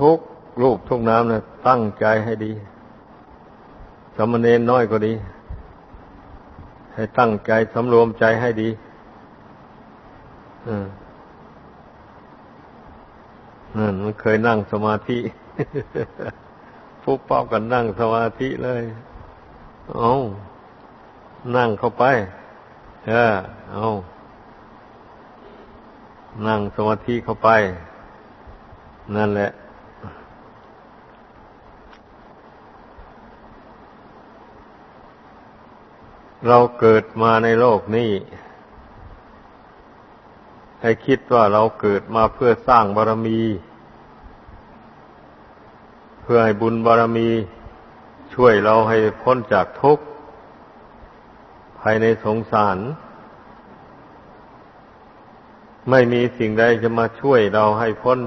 ทุกรูปทุกน้ำนะตั้งใจให้ดีสมณเณรน้อยก็ดี ให้ตั้งใจสำรวมใจให้ดีนั่นมันเคยนั่งสมาธิฟุบเป้ากันนั่งสมาธิเลยเอานั่งเข้าไป เออเอานั่งสมาธิเข้าไป นั่นแหละ เราเกิดมาในโลกนี้ ให้คิดว่าเราเกิดมาเพื่อสร้างบารมี เพื่อให้บุญบารมี ช่วยเราให้พ้นจากทุกข์ภายในสงสาร ไม่มีสิ่งใดจะมาช่วยเราให้พ้น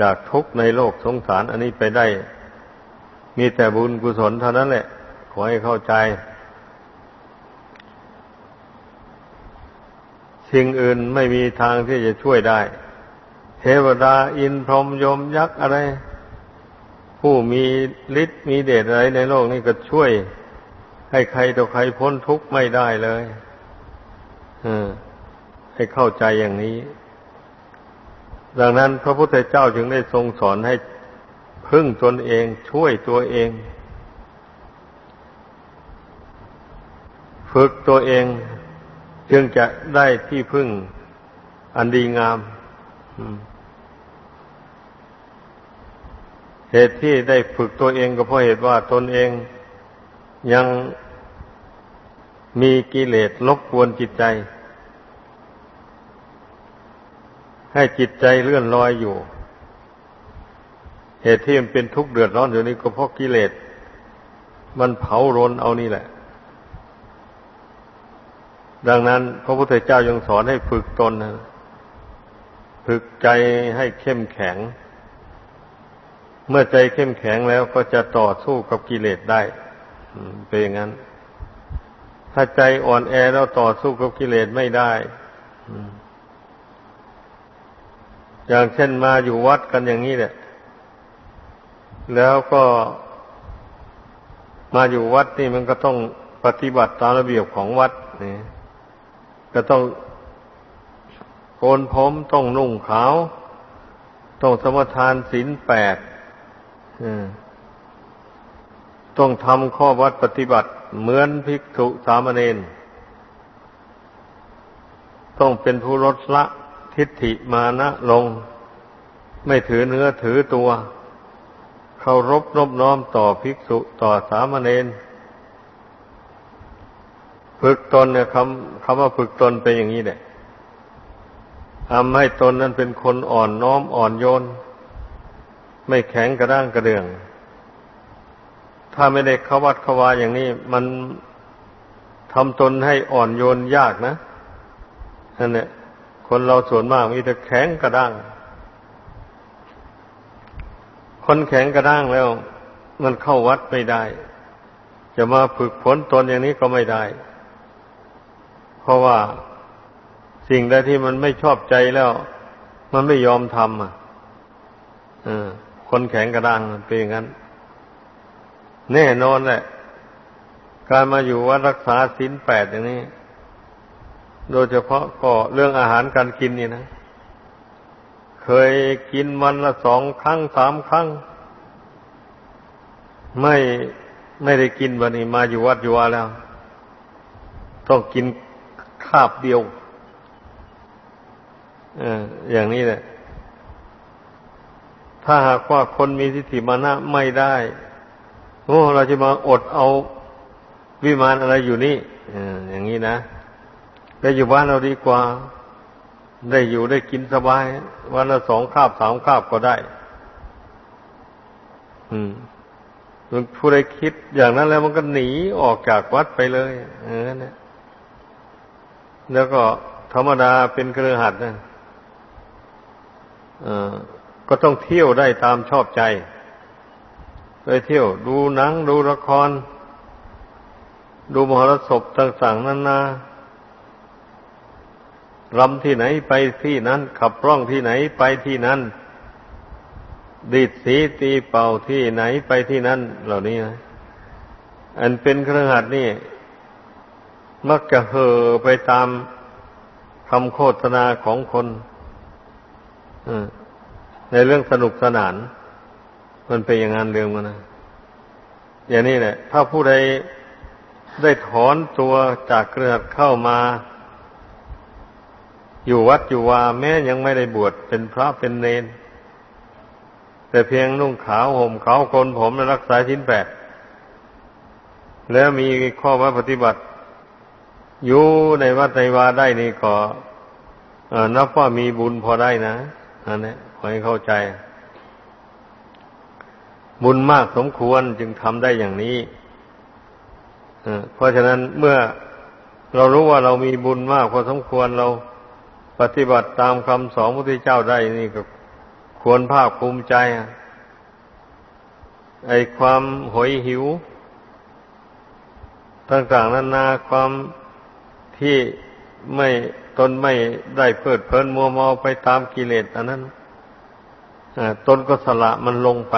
จากทุกข์ในโลกสงสาร อันนี้ไปได้ มีแต่บุญกุศลเท่านั้นแหละ ขอให้เข้าใจ สิ่งอื่นไม่มีทางที่จะช่วยได้ เทวดาอินพรหมยมยักษ์อะไร ผู้มีฤทธิ์มีเดชอะไรในโลกนี้ก็ช่วย ให้ใครต่อใครพ้นทุกข์ไม่ได้เลยอให้เข้าใจอย่างนี้ ดังนั้นพระพุทธเจ้าจึงได้ทรงสอนให้พึ่งตนเองช่วยตัวเอง ฝึกตัวเอง จึงจะได้ที่พึ่งอันดีงาม เหตุที่ได้ฝึกตัวเองก็เพราะเหตุว่าตนเองยังมีกิเลสลบกวนจิตใจ ให้จิตใจเลื่อนลอยอยู่ เหตุที่มันเป็นทุกข์เดือดร้อนอยู่นี้ก็เพราะกิเลสมันเผารนเอานี่แหละ ดังนั้น พระพุทธเจ้ายังสอนให้ฝึกตนฝึกใจให้เข้มแข็ง เมื่อใจเข้มแข็งแล้วก็จะต่อสู้กับกิเลสได้เป็นอย่างนั้น ถ้าใจอ่อนแอแล้วต่อสู้กับกิเลสไม่ได้อย่างเช่นมาอยู่วัดกันอย่างนี้เนี่ยแล้วก็มาอยู่วัดนี่มันก็ต้องปฏิบัติตามระเบียบของวัดนี่ ก็ต้องโกนผมต้องนุ่งขาว ต้องสมทานศีลแปดต้องทำข้อวัดปฏิบัติเหมือนภิกษุสามเณรต้องเป็นผู้ลดละทิฏฐิมานะลง ไม่ถือเนื้อถือตัว เคารพนบน้อมต่อภิกษุต่อสามเณร ฝึกตนเนี่ยคำคำว่าฝึกตนเป็นอย่างนี้แหละทำให้ตนนั้นเป็นคนอ่อนน้อมอ่อนโยน ไม่แข็งกระด้างกระเดือง ถ้าไม่ได้เขาวัดเขาวาอย่างนี้ มันทำตนให้อ่อนโยนยากนะนั่นแหละคนเราส่วนมากมีแต่แข็งกระด้าง คนแข็งกระด้างแล้ว มันเข้าวัดไม่ได้ จะมาฝึกฝนตนอย่างนี้ก็ไม่ได้ เพราะว่าสิ่งใดที่มันไม่ชอบใจแล้ว มันไม่ยอมทำอะคนแข็งกระด้างเป็นอย่างนั้น แน่นอนแหละ การมาอยู่วัดรักษาศีลแปดอย่างนี้ โดยเฉพาะก็เรื่องอาหารการกินนี่นะ เคยกินวันละสองครั้งสามครั้ง ไม่ไม่ได้กินวันนี้มาอยู่วัดอยู่ว่าแล้ว ต้องกิน คาบเดียวออย่างนี้แหละถ้าหากว่าคนมีสิทธิมานะไม่ได้โอ้เราจะมาอดเอาวิมานอะไรอยู่นี่อย่างนี้นะได้อยู่บ้านเราดีกว่า ได้อยู่ได้กินสบาย วันละสองคาบสามคาบก็ได้ อืมผู้ใดคิดอย่างนั้นแล้วมันก็หนีออกจากวัดไปเลยเออเนี่ย แล้วก็ธรรมดาเป็นเครือหัดนะก็ต้องเที่ยวได้ตามชอบใจ ไปเที่ยวดูหนังดูละคร ดูมหรสพต่างๆนานา รำที่ไหนไปที่นั้น ขับร้องที่ไหนไปที่นั้น ดีดสีตีเป่าที่ไหนไปที่นั่นเหล่านี้นะอันเป็นเครือขัดนี่ มักจะเห่อไปตามคำโฆษณาของคนในเรื่องสนุกสนาน มันเป็นอย่างนั้นเรื่องมันนะอย่างนี้แหละ ถ้าผู้ใดได้ถอนตัวจากเครือขัดเข้ามา อยู่วัดอยู่วาแม้ยังไม่ได้บวชเป็นพระเป็นเนน แต่เพียงนุ่งขาวห่มขาวคนผมรักษาชิ้นแปดแล้วมีข้อว่าปฏิบัติ อยู่ในวัดในวาได้นี่ก็นับว่ามีบุญพอได้นะอันนี้ขอให้เข้าใจ บุญมากสมควรจึงทำได้อย่างนี้เพราะฉะนั้นเมื่อเรารู้ว่าเรามีบุญมากพอสมควรเราปฏิบัติตามคำสอนพระพุทธเจ้าได้นี่ก็ควรภาคภูมิใจไอ้ความหอยหิว ต่างๆนานาความ ที่ไม่ตนไม่ได้เพิดเพลินมัวเมาไปตามกิเลสอันนั้นตนก็สละมันลงไป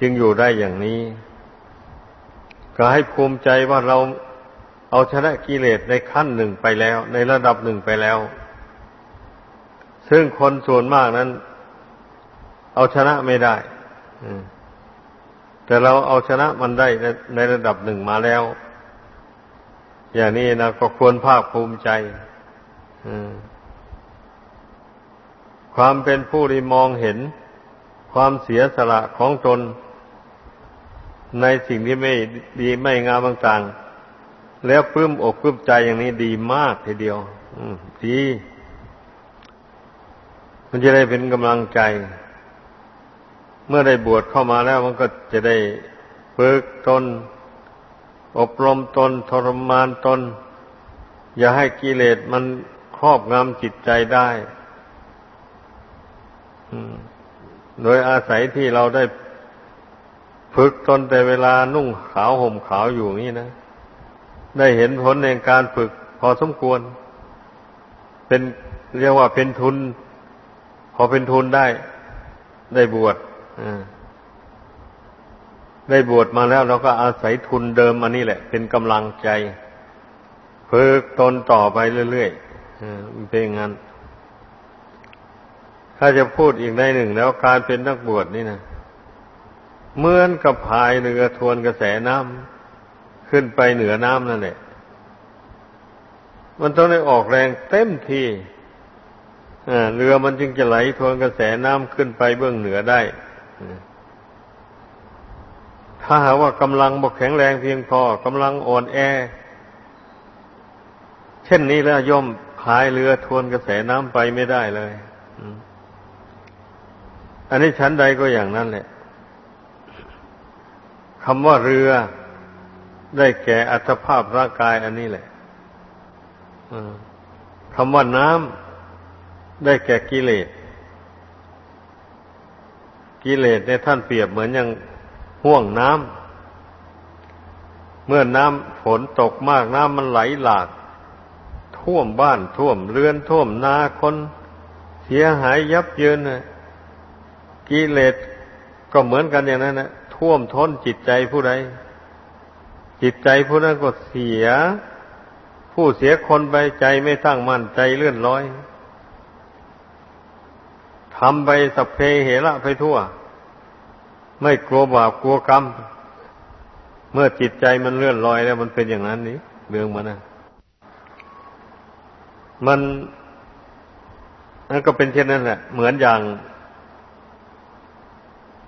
จึงอยู่ได้อย่างนี้ ก็ให้ภูมิใจว่าเราเอาชนะกิเลสในขั้นหนึ่งไปแล้ว ในระดับหนึ่งไปแล้ว ซึ่งคนส่วนมากนั้น เอาชนะไม่ได้แต่เราเอาชนะมันได้ในระดับหนึ่งมาแล้ว อย่างนี้นะก็ควรภาคภูมิใจความเป็นผู้ที่มองเห็นความเสียสละของตน ในสิ่งที่ไม่ดีไม่งามต่างๆ แล้วปลื้มอกปลื้มใจอย่างนี้ดีมากทีเดียวดีมันจะได้เป็นกำลังใจ เมื่อได้บวชเข้ามาแล้วมันก็จะได้ฝึกตน อบรมตนทรมานตน อย่าให้กิเลสมันครอบงำจิตใจได้โดยอาศัยที่เราได้ฝึกตนแต่เวลานุ่งขาวห่มขาวอยู่นี่นะ ได้เห็นผลในการฝึกพอสมควร เป็นเรียกว่าเป็นทุน พอเป็นทุนได้ ได้บวช ได้บวชมาแล้วเราก็อาศัยทุนเดิมอันนี้แหละ เป็นกำลังใจฝึกตนต่อไปเรื่อยๆเป็นงั้น ถ้าจะพูดอีกในหนึ่งแล้วการเป็นนักบวชนี่นะเหมือนกับพายเรือทวนกระแสน้ำขึ้นไปเหนือน้ำนั่นแหละมันต้องได้ออกแรงเต็มที่เรือมันจึงจะไหลทวนกระแสน้ำขึ้นไปเบื้องเหนือได้ ถ้าหากว่ากำลังบกแข็งแรงเพียงพอกำลังอ่อนแอ เช่นนี้แล้วย่อมพายเรือทวนกระแสน้ำไปไม่ได้เลยอันนี้ชั้นใดก็อย่างนั้นแหละคำว่าเรือได้แก่อัตภาพร่างกายอันนี้แหละคำว่าน้ำได้แก่กิเลส กิเลสเนี่ยท่านเปรียบเหมือนอย่าง ห่วงน้ำเมื่อน้ำฝนตกมากน้ำมันไหลหลาก ท่วมบ้านท่วมเรือนท่วมนาคน เสียหายยับเยินนะกิเลสก็เหมือนกันอย่างนั้นนะท่วมท้นจิตใจผู้ใด จิตใจผู้นั้นก็เสีย ผู้เสียคนไปใจไม่ตั้งมั่นใจเลื่อนลอยทำไปสัพเพเหระไปทั่ว ไม่กลัวบาปกลัวกรรม เมื่อจิตใจมันเลื่อนลอยแล้ว มันเป็นอย่างนั้นนี้เรื่องมันนะมันนั่นก็เป็นเช่นนั้นแหละ เหมือนอย่าง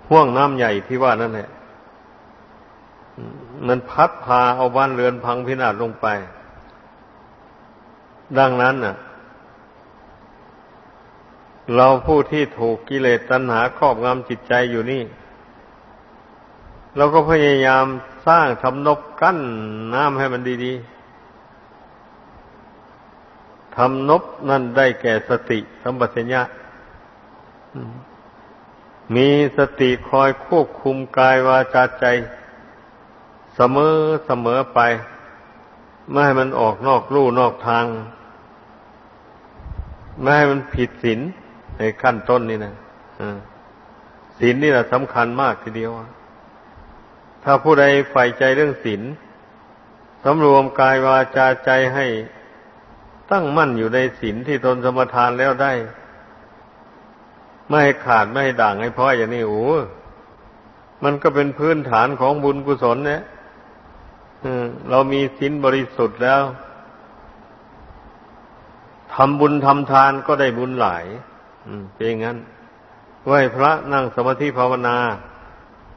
ห่วงน้ำใหญ่ที่ว่านั่นแหละมันพัดพาเอาบ้านเรือนพังพินาศลงไป ดังนั้นน่ะ เราผู้ที่ถูกกิเลสตัณหาครอบงำจิตใจอยู่นี่ เราก็พยายามสร้างทำนบกั้นน้ำให้มันดีๆทำนบนั่นได้แก่สติสัมปชัญญะมีสติคอยควบคุมกายวาจาใจ เสมอเสมอไป ไม่ให้มันออกนอกลู่นอกทาง ไม่ให้มันผิดศีลในขั้นต้นนี่นะศีลนี่แหละสำคัญมากทีเดียว ถ้าผู้ใดใฝ่ใจเรื่องศีลสำรวมกายวาจาใจให้ตั้งมั่นอยู่ในศีลที่ตนสมทานแล้วได้ ไม่ให้ขาดไม่ให้ด่างให้พ้อยอย่างนี้โอ้มันก็เป็นพื้นฐานของบุญกุศลเนี่ยเรามีศีลบริสุทธิ์แล้วทำบุญทำทานก็ได้บุญหลายเป็นอย่างนั้นไหวพระนั่งสมาธิภาวนา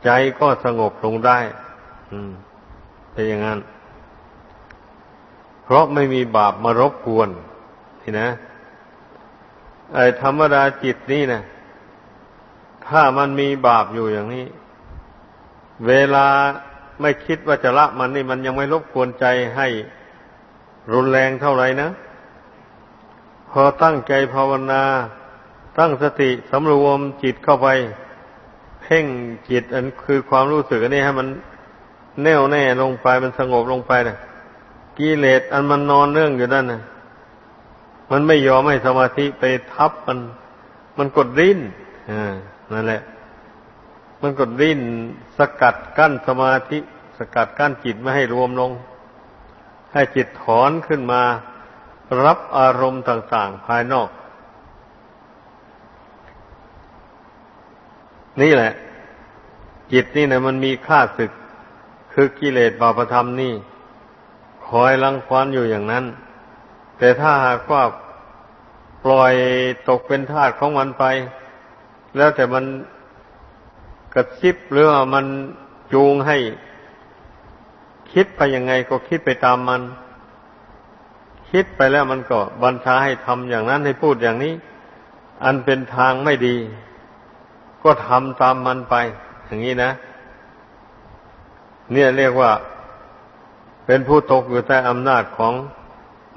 ใจก็สงบลงได้เป็นอย่างนั้น เพราะไม่มีบาปมารบกวนนี่นะไอ้ธรรมดาจิตนี่นะถ้ามันมีบาปอยู่อย่างนี้ เวลาไม่คิดว่าจะละมันนี่มันยังไม่รบกวนใจให้รุนแรงเท่าไหร่นะพอตั้งใจภาวนา ตั้งสติสำรวมจิตเข้าไป พ่งจิตอันคือความรู้สึกอันนี้ให้มันแน่วแน่ลงไปมันสงบลงไปนะกิเลสอันมันนอนเนื่องอยู่นั่นนะมันไม่ยอมให้สมาธิไปทับมัน มันกดริ้นอ่านั่นแหละ มันกดริ้น สกัดกั้นสมาธิ สกัดกั้นจิตไม่ให้รวมลง ให้จิตถอนขึ้นมา รับอารมณ์ต่าง ๆ ภายนอก นี่แหละ จิตนี่นะมันมีค่าศึก คือกิเลสบาปธรรมนี่ คอยลังควานอยู่อย่างนั้น แต่ถ้าหากว่าปล่อยตกเป็นทาสของมันไป แล้วแต่มันกระซิบหรือว่ามันจูงให้ คิดไปยังไงก็คิดไปตามมัน คิดไปแล้วมันก็บัญชาให้ทำอย่างนั้นให้พูดอย่างนี้ อันเป็นทางไม่ดี ก็ทำตามมันไป อย่างนี้นะ เนี่ยเรียกว่าเป็นผู้ตกอยู่ใต้อำนาจของ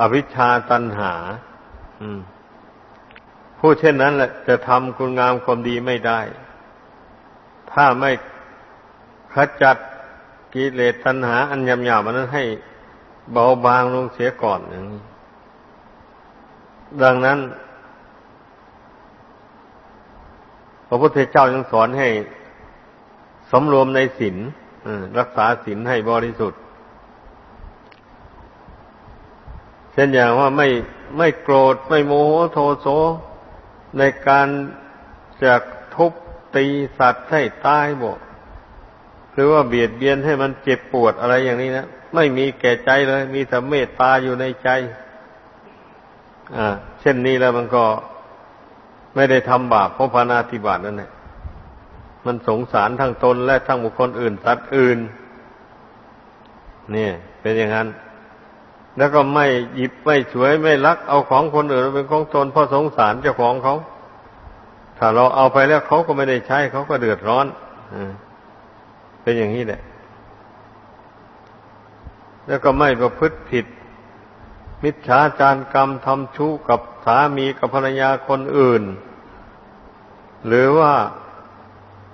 อวิชชาตันหาผู้เช่นนั้นแหละจะทำคุณงามความดีไม่ได้ ถ้าไม่ขจัดกิเลสตัณหา อันยำหยาบนั้นให้เบาบางลงเสียก่อนอย่างนี้ดังนั้น พ ระพุทธเจ้ายังสอนให้สมรวมในศีลรักษาศีลให้บริสุทธิ์ เช่นอย่างว่าไม่ไม่โกรธไม่โมโหโทโสในการจะทุบตีสัตว์ให้ตายบ่หรือว่าเบียดเบียนให้มันเจ็บปวดอะไรอย่างนี้นะไม่มีแก่ใจเลย มีแต่เมตตาอยู่ในใจ อ่า เช่นนี้แล้วมันก็ ไม่ได้ทำบาปเพราะพานาธิบาตนั่นแหละมันสงสารทั้งตนและทั้งบุคคลอื่นสัตว์อื่นเนี่ยเป็นอย่างนั้น แล้วก็ไม่หยิบไม่ฉวยไม่ลัก เอาของคนอื่นเป็นของตนเพราะสงสารเจ้าของเขา ถ้าเราเอาไปแล้วเขาก็ไม่ได้ใช้เขาก็เดือดร้อนอเป็นอย่างนี้แหละ แล้วก็ไม่ประพฤติผิด มิจฉาจารกรรมทำชู้กับสามีกับภรรยาคนอื่น หรือว่า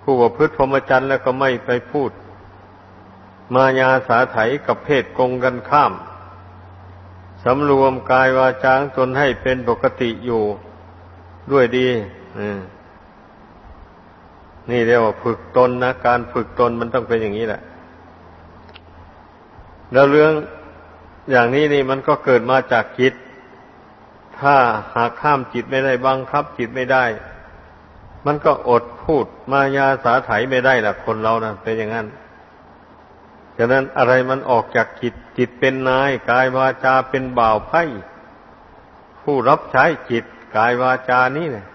ผู้ประพฤติพรหมจรรย์แล้วก็ไม่ไปพูด มายาสาไถกับเพศกงกันข้าม สำรวมกายวาจางตนให้เป็นปกติอยู่ด้วยดีนี่เรียกว่าฝึกตนนะ การฝึกตนมันต้องเป็นอย่างนี้แหละ แล้วเรื่อง อย่างนี้นี่มันก็เกิดมาจากจิต ถ้าหากข้ามจิตไม่ได้บังคับจิตไม่ได้ มันก็อดพูดมายาสาไถไม่ได้ล่ะคนเรานะเป็นอย่างนั้นฉะนั้นอะไรมันออกจากจิตจิตเป็นนายกายวาจาเป็นบ่าวไพ่ผู้รับใช้จิตกายวาจานี่เนี่ย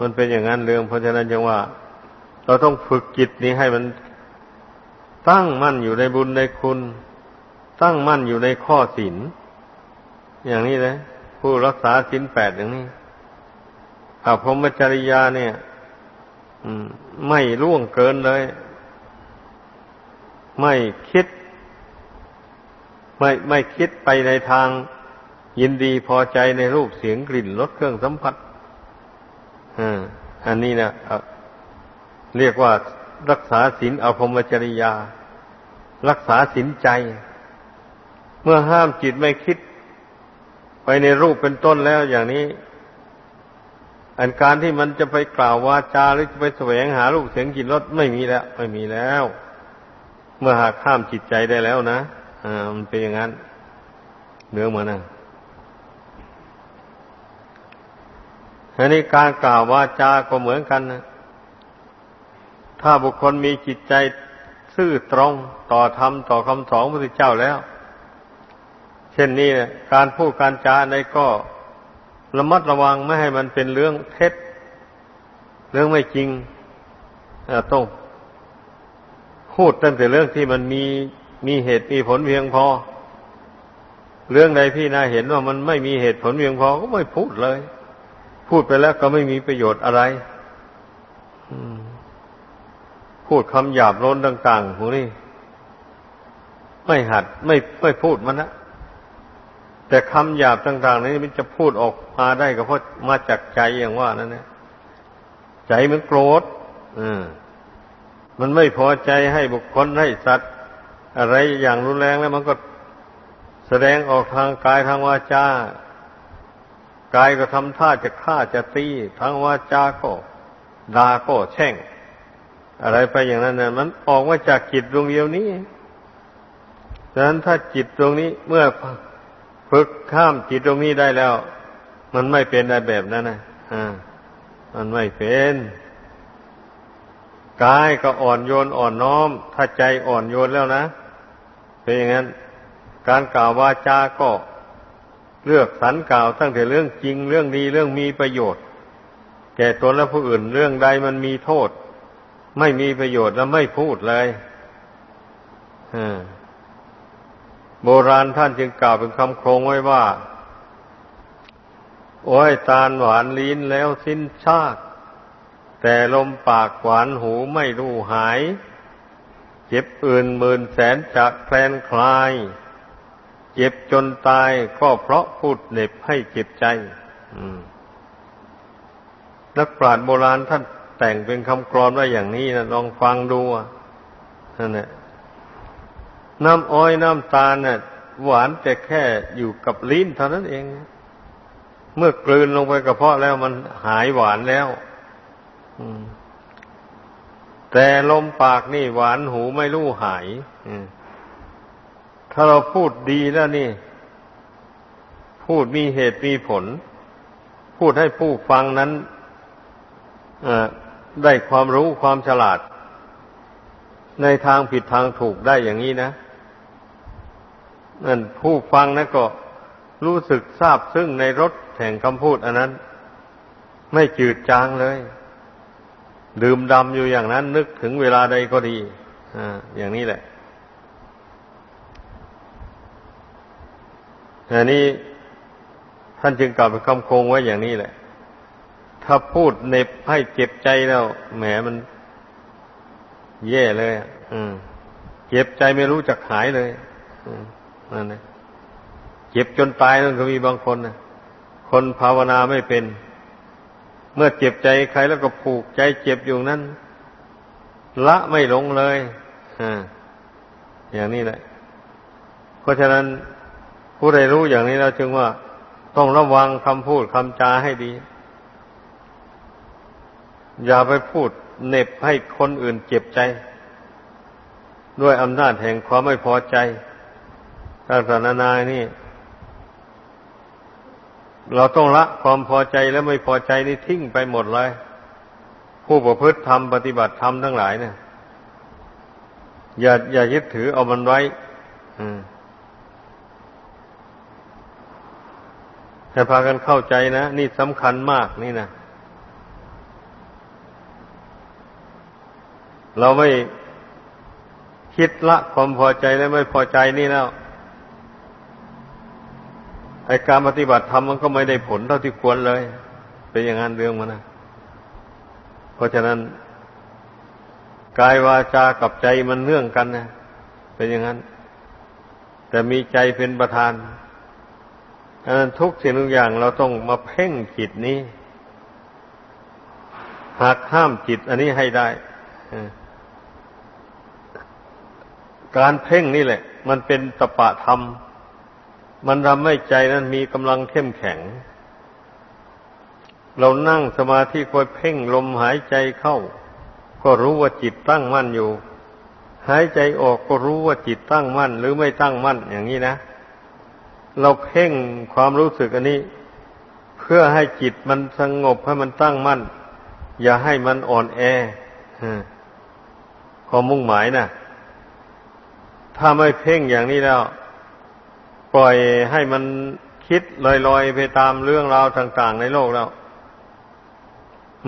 มันเป็นอย่างนั้นเรื่องเพราะฉะนั้นจึงว่า เราต้องฝึกจิตนี้ให้มันตั้งมั่นอยู่ในบุญในคุณ ตั้งมั่นอยู่ในข้อศีลอย่างนี้เลยผู้รักษาศีลแปดอย่างนี้ถ้าพรหมจริยาเนี่ยไม่ล่วงเกินเลย ไม่คิด ไม่ไม่คิดไปในทางยินดีพอใจในรูปเสียงกลิ่นรสเครื่องสัมผัสอันนี้นะเรียกว่ารักษาศีลอภรมจริยา รักษาศีลใจ มื่อห้ามจิตไม่คิด ไปในรูปเป็นต้นแล้วอย่างนี้ อันการที่มันจะไปกล่าววาจาหรือจะไปแสวงหาลูกเสียงกินรสไม่มีแล้ว ไม่มีแล้ว เมื่อหากข้ามจิตใจได้แล้วนะอ่ามันเป็นอย่างนั้นเนื้อเหมือนนะอันนี้การกล่าววาจาก็เหมือนกันนะถ้าบุคคลมีจิตใจซื่อตรงต่อธรรมต่อคำสอนพระพุทธเจ้าแล้ว ช่นนี้การพูดการจาในก็ระมัดระวังไม่ให้มันเป็นเรื่องเท็จ เรื่องไม่จริงต้องพูดตั้งแต่เรื่องที่มันมีมีเหตุมีผลเพียงพอ เรื่องใดพี่นาเห็นว่ามันไม่มีเหตุผลเพียงพอก็ไม่พูดเลย พูดไปแล้วก็ไม่มีประโยชน์อะไรพูดคำหยาบโลนต่างๆพวกนี้ไม่หัดไม่ไม่พูดมันนะ แต่คำหยาบต่าง ๆ นี้มันจะพูดออกมาได้ก็เพราะมาจากใจอย่างว่านั่นนะใจมันโกรธมันไม่พอใจให้บุคคลให้สัตว์ อะไรอย่างรุนแรงแล้วมันก็แสดงออกทางกายทางวาจากายก็ทำท่าจะฆ่าจะตีทางวาจาก็ด่าก็แช่ง อะไรไปอย่างนั้นนะมันออกมาจากจิตดวงเดียวนี้ดังนั้นถ้าจิตตรงนี้เมื่อ ฝึกข้ามจิตตรงนี้ได้แล้ว มันไม่เป็นอะไรแบบนั้นนะอ่ามันไม่เป็นกายก็อ่อนโยนอ่อนน้อม ถ้าใจอ่อนโยนแล้วนะเป็นอย่างนั้น การกล่าววาจาก็เลือกสรรกล่าวตั้งแต่เรื่องจริงเรื่องดีเรื่องมีประโยชน์ แก่ตนและผู้อื่นเรื่องใดมันมีโทษ ไม่มีประโยชน์แล้วไม่พูดเลยอ่า โบราณท่านจึงกล่าวเป็นคำโครงไว้ว่า โอ้ยตาลหวานลิ้นแล้วสิ้นชาติ แต่ลมปากหวานหูไม่รู้หาย เจ็บอื่นหมื่นแสนจากแคลนคลาย เจ็บจนตายก็เพราะพูดเน็บให้เจ็บใจนักปราชญ์โบราณท่านแต่งเป็นคำกรอนไว้อย่างนี้นะลองฟังดูนั่นแหละ น้ำอ้อยน้ำตาลน่ะหวานแต่แค่อยู่กับลิ้นเท่านั้นเอง เมื่อกลืนลงไปกระเพาะแล้วมันหายหวานแล้วแต่ลมปากนี่หวานหูไม่รู้หายถ้าเราพูดดีแล้วนี่ พูดมีเหตุมีผล พูดให้ผู้ฟังนั้นได้ความรู้ความฉลาด ในทางผิดทางถูกได้อย่างนี้นะ นั่นผู้ฟังนะก็รู้สึกทราบซึ่งในรสแห่งคำพูดอันนั้น ไม่จืดจางเลย ดื่มดำอยู่อย่างนั้น นึกถึงเวลาใดก็ดีอ่าอย่างนี้แหละอันนี้ท่านจึงกล่าวเป็นคำคงไว้อย่างนี้แหละ ถ้าพูดเน็บให้เจ็บใจแล้ว แหมมัน แย่เลย อืม เจ็บใจไม่รู้จักหายเลย นั่นนะเจ็บจนตายนั่นก็มีบางคนนะคนภาวนาไม่เป็น เมื่อเจ็บใจใครแล้วก็ผูกใจเจ็บอยู่นั้นละไม่ลงเลยอย่างนี้แหละ เพราะฉะนั้นผู้ใดรู้อย่างนี้เราจึงว่าต้องระวังคำพูดคำจาให้ดี อย่าไปพูดเน็บให้คนอื่นเจ็บใจ ด้วยอำนาจแห่งความไม่พอใจ ต่างๆนานานี่ เราต้องละความพอใจและไม่พอใจนี่ทิ้งไปหมดเลย ผู้ประพฤติธรรมปฏิบัติธรรมทั้งหลายเนี่ยอย่าอย่ายึดถือเอามันไว้ให้พากันเข้าใจนะ นี่สำคัญมากนี่นะเราไม่คิดละความพอใจและไม่พอใจนี่แล้ว ไอการปฏิบัติธรรมมันก็ไม่ได้ผลเท่าที่ควรเลย เป็นอย่างนั้นเรื่องมันนะเพราะฉะนั้นกายวาจากับใจมันเนื่องกันนะเป็นอย่างนั้น แต่มีใจเป็นประธานอันนั้นทุกสิ่งทุกอย่างเราต้องมาเพ่งจิตนี้ หากห้ามจิต อันนี้ให้ได้การเพ่งนี่แหละ มันเป็นตปะธรรม มันทำให้ใจนั้นมีกำลังเข้มแข็ง เรานั่งสมาธิคอยเพ่งลมหายใจเข้า ก็รู้ว่าจิตตั้งมั่นอยู่ หายใจออกก็รู้ว่าจิตตั้งมั่น หรือไม่ตั้งมั่นอย่างนี้นะ เราเพ่งความรู้สึกอันนี้ เพื่อให้จิตมันสงบให้มันตั้งมั่น อย่าให้มันอ่อนแอความมุ่งหมายนะถ้าไม่เพ่งอย่างนี้แล้ว ปล่อยให้มันคิดลอยๆไปตามเรื่องราวต่าง ๆ ในโลกแล้ว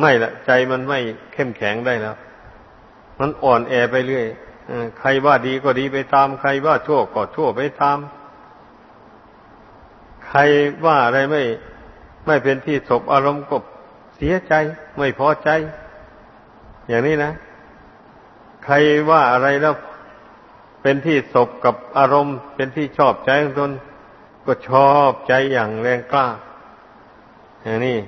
ไม่ละใจมันไม่เข้มแข็งได้แล้ว มันอ่อนแอไปเรื่อยใครว่าดีก็ดีไปตาม ใครว่าชั่วก็ชั่วไปตาม ใครว่าอะไรไม่ ไม่เป็นที่สบอารมณ์ก็เสียใจ ไม่พอใจ อย่างนี้นะ ใครว่าอะไรแล้ว เป็นที่สบกับอารมณ์ เป็นที่ชอบใจของตนก็ชอบใจอย่างแรงกล้าอย่างนี้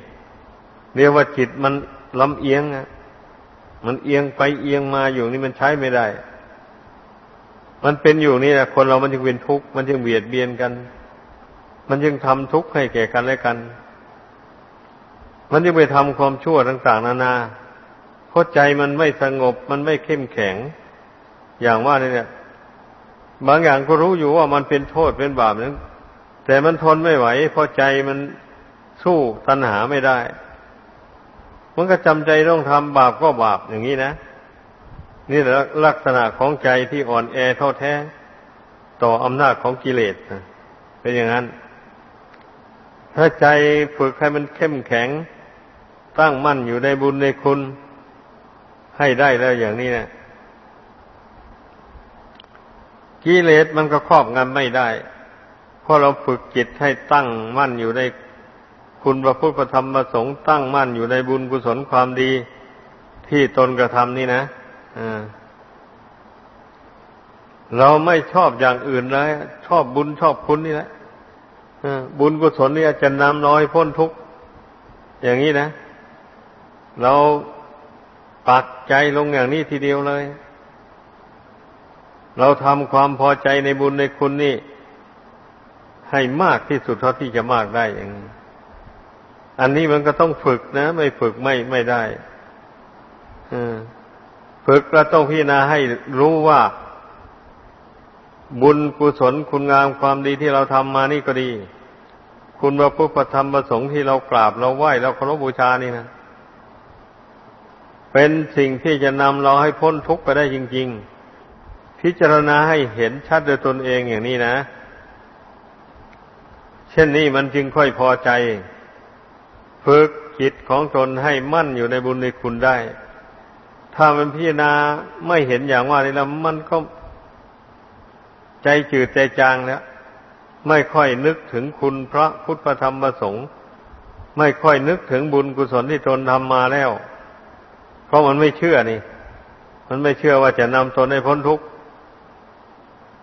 เรียกว่าจิตมันลำเอียงอะมันเอียงไปเอียงมาอยู่นี่มันใช้ไม่ได้ มันเป็นอยู่นี่แหละคนเรามันจึงเป็นทุกข์มันจึงเบียดเบียนกัน มันจึงทำทุกข์ให้แก่กันและกัน มันจึงไปทำความชั่วต่าง ๆ นานาเพราะใจมันไม่สงบมันไม่เข้มแข็ง อย่างว่าเนี่ย บางอย่างก็รู้อยู่ว่ามันเป็นโทษเป็นบาปนั้นแต่มันทนไม่ไหวเพราะใจมันสู้ตัณหาไม่ได้ มันก็จำใจต้องทำบาปก็บาปอย่างนี้นะนี่แหละลักษณะของใจที่อ่อนแอท้อแท้ ต่ออำนาจของกิเลสเป็นอย่างนั้น ถ้าใจฝึกให้มันเข้มแข็ง ตั้งมั่นอยู่ในบุญในคุณ ให้ได้แล้วอย่างนี้นะ กิเลสมันก็ครอบงำไม่ได้เพราะเราฝึกจิตให้ตั้งมั่นอยู่ในคุณพระพุทธธรรมประสงค์ตั้งมั่นอยู่ในบุญกุศลความดีที่ตนกระทำนี่นะเราไม่ชอบอย่างอื่นเลยชอบบุญชอบคุณนี่แหละบุญกุศลนี่จะนำน้อยพ้นทุกข์อย่างนี้นะ เราปักใจลงอย่างนี้ทีเดียวเลย เราทำความพอใจในบุญในคุณนี่ ให้มากที่สุดเท่าที่จะมากได้อย่างอันนี้มันก็ต้องฝึกนะ ไม่ฝึกไม่ไม่ได้ฝึกเราต้องพิจารณาให้รู้ว่า บุญกุศลคุณงามความดีที่เราทำมานี่ก็ดี คุณพระพุทธธรรมประสงค์ที่เรากราบเราไหว้เราเคารพบูชานี่นะเป็นสิ่งที่จะนำเราให้พ้นทุกข์ไปได้จริง ๆ พิจารณาให้เห็นชัดโดยตนเองอย่างนี้นะ เช่นนี้มันจึงค่อยพอใจ ฝึกจิตของตนให้มั่นอยู่ในบุญในคุณได้ ถ้ามันพิจารณาไม่เห็นอย่างว่านี้แล้วมันก็ใจจืดใจจางแล้วไม่ค่อยนึกถึงคุณพระพุทธธรรมประสงค์ไม่ค่อยนึกถึงบุญกุศลที่ตนทำมาแล้ว เพราะมันไม่เชื่อนี่ มันไม่เชื่อว่าจะนำตนให้พ้นทุกข์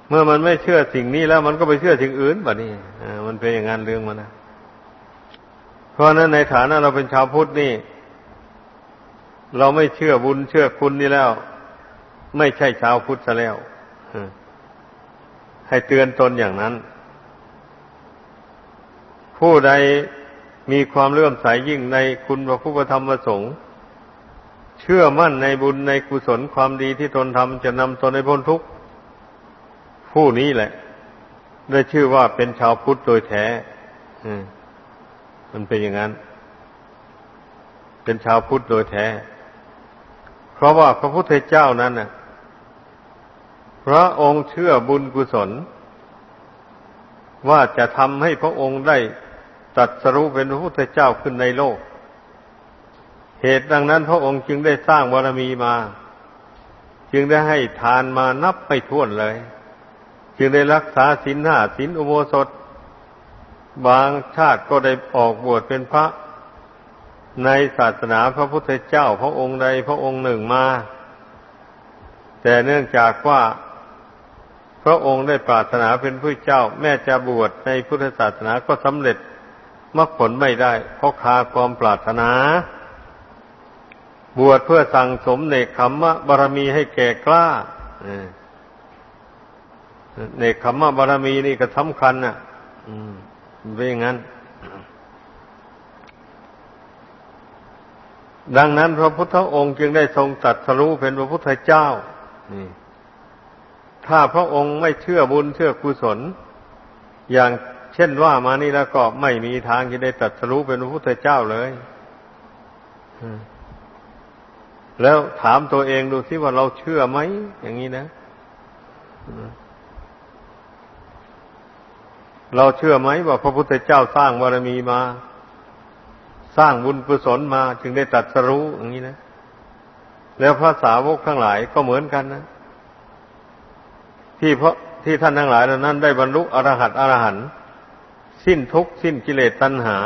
เมื่อมันไม่เชื่อสิ่งนี้แล้วมันก็ไปเชื่อสิ่งอื่นแบบนี้มันเป็นอย่างนั้นเรื่องมันนะเพราะนั้นในฐานะเราเป็นชาวพุทธนี่ เราไม่เชื่อบุญเชื่อคุณนี่แล้ว ไม่ใช่ชาวพุทธซะแล้วให้เตือนตนอย่างนั้น ผู้ใดมีความเลื่อมใสยยิ่งในคุณพระพุทธธรรมประสงค์เชื่อมั่นในบุญในกุศลความดีที่ตนทำจะนำตนให้พ้นทุกข์ ผู้นี้แหละ ได้ชื่อว่าเป็นชาวพุทธโดยแท้มันเป็นอย่างนั้น เป็นชาวพุทธโดยแท้ เพราะว่าพระพุทธเจ้านั้นน่ะพระองค์เชื่อบุญกุศล ว่าจะทำให้พระองค์ได้ตัดสรุปเป็นพระพุทธเจ้าขึ้นในโลก เหตุดังนั้นพระองค์จึงได้สร้างบารมีมา จึงได้ให้ทานมานับไม่ถ้วนเลย จึงได้รักษาศีลห้าศีลอุโบสถ บางชาติก็ได้ออกบวชเป็นพระ ในศาสนาพระพุทธเจ้าพระองค์ใดพระองค์หนึ่งมา แต่เนื่องจากว่าพระองค์ได้ปรารถนาเป็นผู้เจ้า แม้จะบวชในพุทธศาสนาก็สำเร็จมรรคผลไม่ได้ เพราะคาความปรารถนา บวชเพื่อสั่งสมเนคขมมะบารมีให้แก่กล้า เนคขมบารมีนี่ก็สำคัญน่ะเป็นอย่างนั้น ดังนั้นพระพุทธองค์จึงได้ทรงตรัสรู้เป็นพระพุทธเจ้า นี่ ถ้าพระองค์ไม่เชื่อบุญเชื่อกุศล อย่างเช่นว่ามานี่แล้วก็ไม่มีทางจะได้ตรัสรู้เป็นพระพุทธเจ้าเลยแล้วถามตัวเองดูสิว่าเราเชื่อไหมอย่างนี้นะ เราเชื่อไหมว่าพระพุทธเจ้าสร้างบารมีมา สร้างบุญกุศลมา จึงได้ตัดสรู้อย่างนี้นะ แล้วพระสาวกทั้งหลายก็เหมือนกันนะ ที่เพราะที่ท่านทั้งหลายเหล่านั้น ได้บรรลุอรหัตอรหันต์สิ้นทุกข์สิ้นกิเลสตัณหา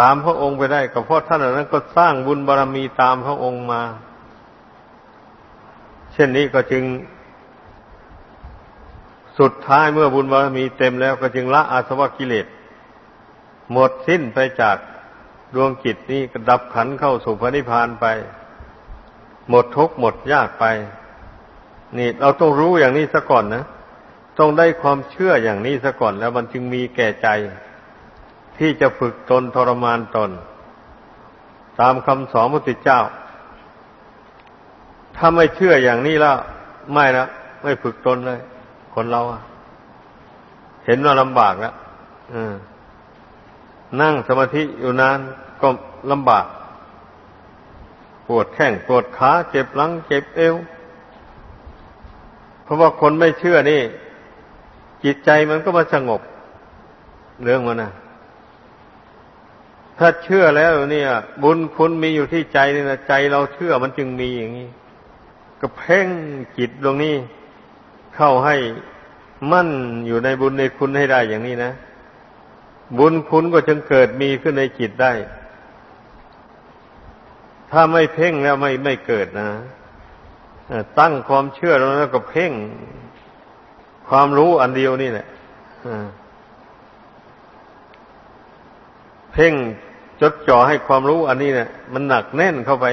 ตามพระองค์ไปได้ก็เพราะท่านเหล่านั้นก็สร้างบุญบารรมีตามพระองค์มา เช่นนี้ก็จึง สุดท้ายเมื่อบุญบารมีเต็มแล้วก็จึงละอาสวะกิเลส หมดสิ้นไปจากดวงจิตนี้ก็ดับขันเข้าสู่พระนิพพานไป หมดทุกข์หมดยากไป นี่เราต้องรู้อย่างนี้ซะก่อนนะต้องได้ความเชื่ออย่างนี้ซะก่อนแล้วมันจึงมีแก่ใจ ที่จะฝึกตนทรมานตน ตามคำสอนพระพุทธเจ้า ถ้าไม่เชื่ออย่างนี้แล้วไม่ละไม่ฝึกตนเลย คนเราเห็นว่าลำบากแล้วนั่งสมาธิอยู่นานก็ลำบาก ปวดแข้งปวดขาเจ็บหลัง เจ็บเอว เพราะว่าคนไม่เชื่อนี่ จิตใจมันก็มาสงบ เรื่องมันนะถ้าเชื่อแล้วเนี่ย บุญคุณมีอยู่ที่ใจนี่นะใจเราเชื่อมันจึงมีอย่างนี้ก็เพ่งจิตตรงนี้ เข้าให้มั่นอยู่ในบุญในคุณให้ได้อย่างนี้นะ บุญคุณก็จึงเกิดมีขึ้นในจิตได้ ถ้าไม่เพ่งแล้วไม่ไม่เกิดนะตั้งความเชื่อแล้วก็เพ่งความรู้อันเดียวนี่แหละเพ่งจดจ่อให้ความรู้อันนี้เนี่ยมันหนักแน่นเข้าไป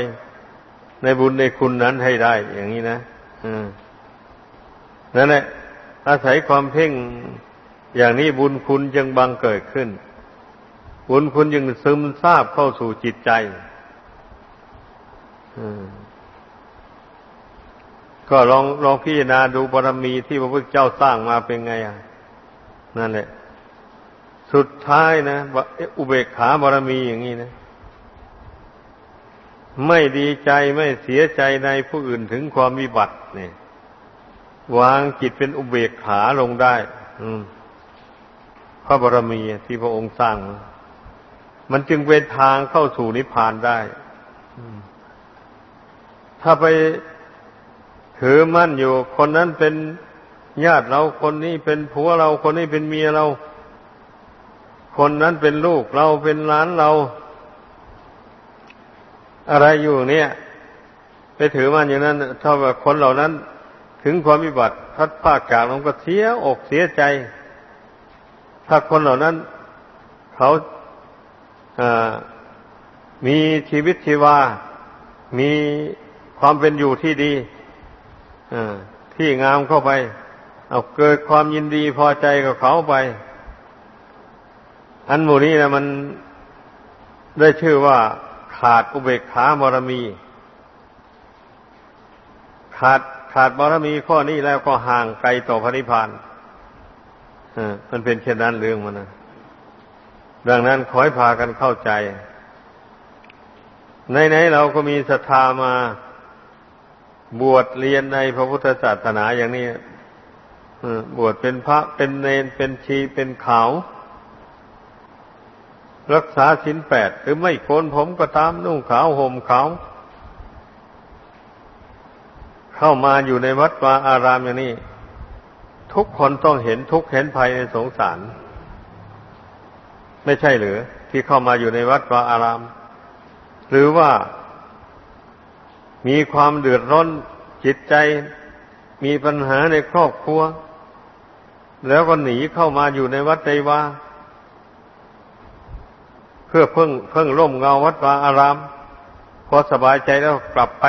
ในบุญในคุณนั้นให้ได้ อย่างนี้นะอืม นั่นแหละอาศัยความเพ่งอย่างนี้บุญคุณจึงบังเกิดขึ้น บุญคุณยังซึมซาบเข้าสู่จิตใจก็ลองลองพิจารณาดูบารมีที่พระพุทธเจ้าสร้างมาเป็นไงอะนั่นแหละ สุดท้ายนะอุเบกขาบารมีอย่างนี้นะ ไม่ดีใจไม่เสียใจในผู้อื่นถึงความวิบัติเนี่ย วางจิตเป็นอุเบกขาลงได้พระบรมีที่พระองค์สร้าง มันจึงเป็นทางเข้าสู่นิพพานได้ถ้าไปถือมั่นอยู่ คนนั้นเป็นญาติเราคนนี้เป็นผัวเราคนนี้เป็นเมียเรา คนนั้นเป็นลูกเราเป็นหลานเรา อะไรอยู่เนี่ย ไปถือมั่นอย่างนั้นเท่ากับคนเหล่านั้น ถึงความวิบัติพัดภาคจากลงก็เสียอกเสียใจ ถ้าคนเหล่านั้น เขามีชีวิตชีวา มีความเป็นอยู่ที่ดีที่งามเข้าไป เอาเกิดความยินดีพอใจกับเขาไป อันหมู่นี้นะมันได้ชื่อว่าขาดอุเบกขาบารมี ขาด ขาดบารมีข้อนี้แล้วก็ห่างไกลต่อพระนิพพานมันเป็นเช่นนั้นเรื่องมันนะดังนั้นขอให้พากันเข้าใจในๆเราก็มีศรัทธามาบวชเรียนในพระพุทธศาสนาอย่างนี้บวชเป็นพระเป็นเนนเป็นชีเป็นขาว รักษาศีลแปดหรือไม่โกนผมก็ตามนุ่งขาวห่มขาว เข้ามาอยู่ในวัดวาอารามอย่างนี้ ทุกคนต้องเห็นทุกเห็นภัยในสงสาร ไม่ใช่หรือ ที่เข้ามาอยู่ในวัดวาอาราม หรือว่ามีความเดือดร้อนจิตใจมีปัญหาในครอบครัว แล้วก็หนีเข้ามาอยู่ในวัดใจว่าเพื่อเพิ่งเพิ่งร่มเงาวัดวาอาราม พอสบายใจแล้วกลับไป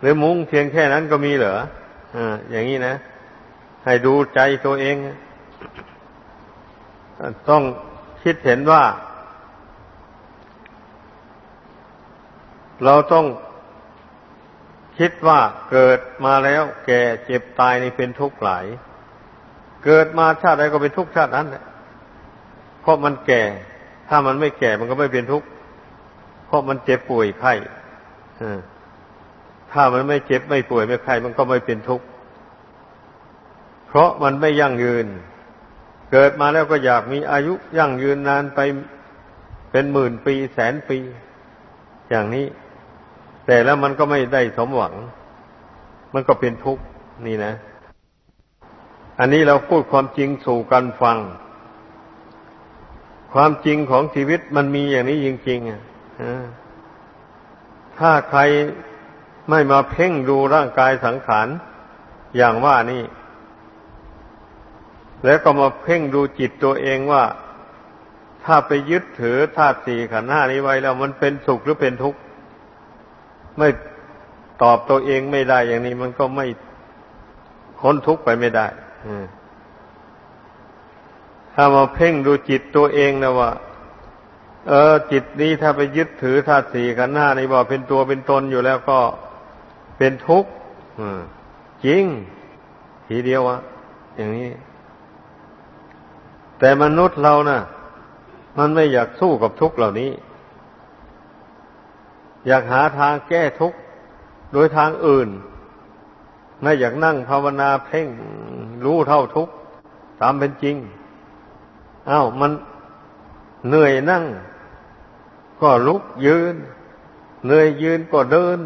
หรือมุ้งเพียงแค่นั้นก็มีเหรออ่าอย่างนี้นะ ให้ดูใจตัวเอง ต้องคิดเห็นว่า เราต้องคิดว่าเกิดมาแล้วแก่เจ็บตายนี่เป็นทุกข์หลาย เกิดมาชาติใดก็เป็นทุกข์ชาตินั้นแหละเพราะมันแก่ ถ้ามันไม่แก่มันก็ไม่เป็นทุกข์ เพราะมันเจ็บป่วยไข้ ถ้ามันไม่เจ็บไม่ป่วยไม่ไข้มันก็ไม่เป็นทุกข์ เพราะมันไม่ยั่งยืน เกิดมาแล้วก็อยากมีอายุยั่งยืนนานไปเป็นหมื่นปีแสนปี อย่างนี้ แต่แล้วมันก็ไม่ได้สมหวัง มันก็เป็นทุกข์นี่นะ อันนี้เราพูดความจริงสู่กันฟัง ความจริงของชีวิตมันมีอย่างนี้จริงๆอะถ้าใคร ไม่มาเพ่งดูร่างกายสังขารอย่างว่านี่ แล้วก็มาเพ่งดูจิตตัวเองว่า ถ้าไปยึดถือธาตุสี่ขันธ์ห้านี้ไว้แล้วมันเป็นสุขหรือเป็นทุกข์ไม่ตอบตัวเองไม่ได้อย่างนี้มันก็ไม่พ้นทุกข์ไปไม่ได้ถ้ามาเพ่งดูจิตตัวเองนะว่า เออ จิตนี้ถ้าไปยึดถือธาตุสี่ขันธ์ห้านี้ว่าเป็นตัวเป็นตนอยู่แล้วก็ เป็นทุกข์จริง ทีเดียวอะอย่างนี้ แต่มนุษย์เรานะ่ะ มันไม่อยากสู้กับทุกข์เหล่านี้ อยากหาทางแก้ทุกข์โดยทางอื่นไม่อยากนั่งภาวนาเพ่งรู้เท่าทุกข์ตามเป็นจริงอา้าวมันเหนื่อยนั่ง ก็ลุกยืน เหนื่อยยืนก็เดิน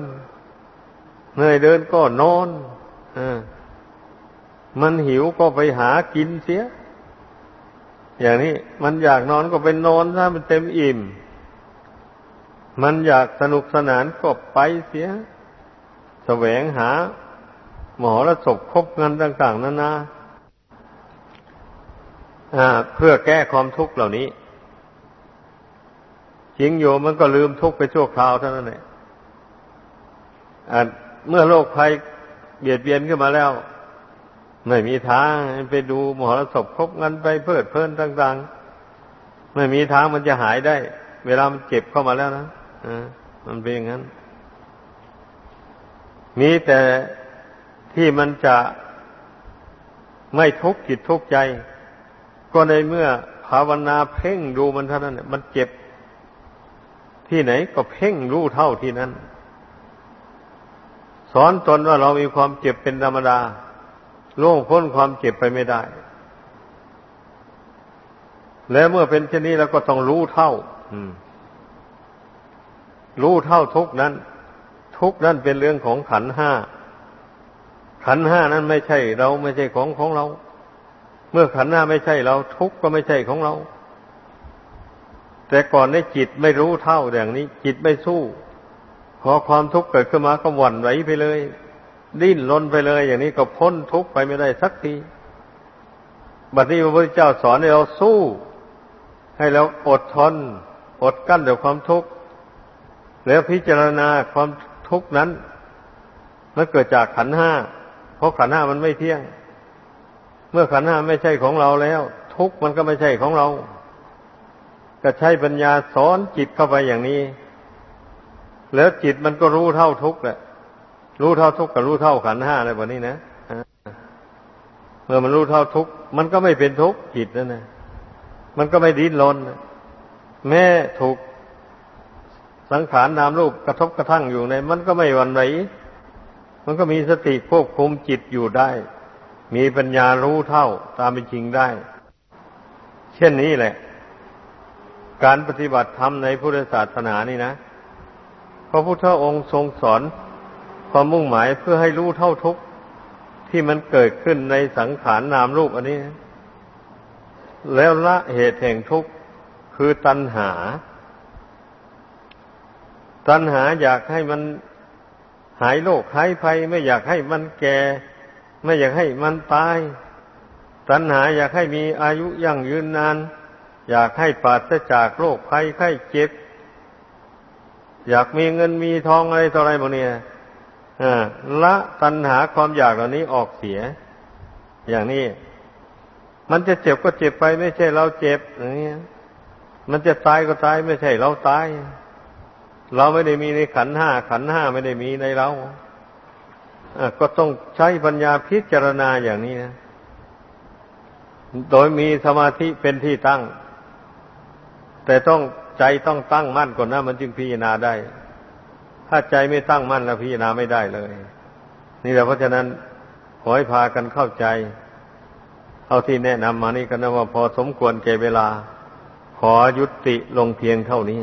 เหนื่อยเดินก็นอนอมันหิวก็ไปหากินเสีย อย่างนี้มันอยากนอนก็เป็นอนถ้ามันเต็มอิ่ม มันอยากสนุกสนานก็ไปเสียแสวงหา หมอระศพคบเงินต่าง ๆนานาเพื่อแก้ความทุกข์เหล่านี้จริงโยมันก็ลืมทุกข์ไปชั่วคราวเท่านั้นแหละ เมื่อโรคภัยเบียดเบียนขึ้นมาแล้ว ไม่มีทางไปดูมหรสพคบงันไปเพิดเพลินต่างๆ ไม่มีทางมันจะหายได้ เวลามันเจ็บเข้ามาแล้วนะอ่ามันเป็นอย่างนั้น มีแต่ที่มันจะไม่ทุกข์จิตทุกข์ใจ ก็ในเมื่อภาวนาเพ่งดูมันเท่านั้นมันเจ็บที่ไหนก็เพ่งรู้เท่าที่นั้น สอนตนว่าเรามีความเจ็บเป็นธรรมดาล่วงพ้นความเจ็บไปไม่ได้ และเมื่อเป็นเช่นนี้แล้วก็ต้องรู้เท่ารู้เท่าทุกนั้น ทุกนั้นเป็นเรื่องของขันห้า ขันห้านั้นไม่ใช่เราไม่ใช่ของของเรา เมื่อขันห้าไม่ใช่เรา ทุกก็ไม่ใช่ของเรา แต่ก่อนในจิตไม่รู้เท่าอย่างนี้ จิตไม่สู้ พอความทุกข์เกิดขึ้นมาก็หวั่นไหวไปเลย ดิ้นรนไปเลย อย่างนี้ก็พ้นทุกข์ไปไม่ได้สักทีบัดนี้พระพุทธเจ้าสอนให้เราสู้ ให้เราอดทน อดกั้นเดี๋ยวความทุกข์แล้วพิจารณาความทุกข์นั้นมันเกิดจากขันห้าเพราะขันห้ามันไม่เที่ยง เมื่อขันห้าไม่ใช่ของเราแล้ว ทุกข์มันก็ไม่ใช่ของเรา ก็ใช้ปัญญาสอนจิตเข้าไปอย่างนี้ แล้วจิตมันก็รู้เท่าทุกข์แหละ รู้เท่าทุกข์กับรู้เท่าขันห้าอะไรแบบนี้นะเมื่อมันรู้เท่าทุกข์มันก็ไม่เป็นทุกข์จิตนั่นนะมันก็ไม่ดิ้นรนแม้ถูกสังขารนามรูปกระทบกระทั่งอยู่ใน มันก็ไม่หวั่นไหวมันก็มีสติควบคุมจิตอยู่ได้ มีปัญญารู้เท่าตามเป็นจริงได้ เช่นนี้แหละ การปฏิบัติธรรมในพุทธศาสนานี่นะ ระพุทธองค์ทรงสอนความมุ่งหมายเพื่อให้รู้เท่าทุกข์ที่มันเกิดขึ้นในสังขารนามรูปอันนี้ แล้วละเหตุแห่งทุกข์คือตัณหา ตัณหาอยากให้มันหายโรคหายภัยไม่อยากให้มันแก่ ไม่อยากให้มันตาย ตัณหาอยากให้มีอายุยั่งยืนนาน อยากให้ปราศจากโรคภัยไข้เจ็บ อยากมีเงินมีทองอะไรต่ออะไรพวกนี้ละตัณหาความอยากเหล่านี้ออกเสีย อย่างนี้ มันจะเจ็บก็เจ็บไปไม่ใช่เราเจ็บอย่างนี้มันจะตายก็ตายไม่ใช่เราตาย เราไม่ได้มีในขันห้าขันห้าไม่ได้มีในเราก็ต้องใช้ปัญญาพิจารณาอย่างนี้นะโดยมีสมาธิเป็นที่ตั้ง แต่ต้อง ใจต้องตั้งมั่นก่อนนะมันจึงพิจารณาได้ ถ้าใจไม่ตั้งมั่นแล้วพิจารณาไม่ได้เลย นี่แหละเพราะฉะนั้นขอให้พากันเข้าใจเอาที่แนะนำมานี่กันนะว่าพอสมควรแก่เวลา ขอยุติลงเพียงเท่านี้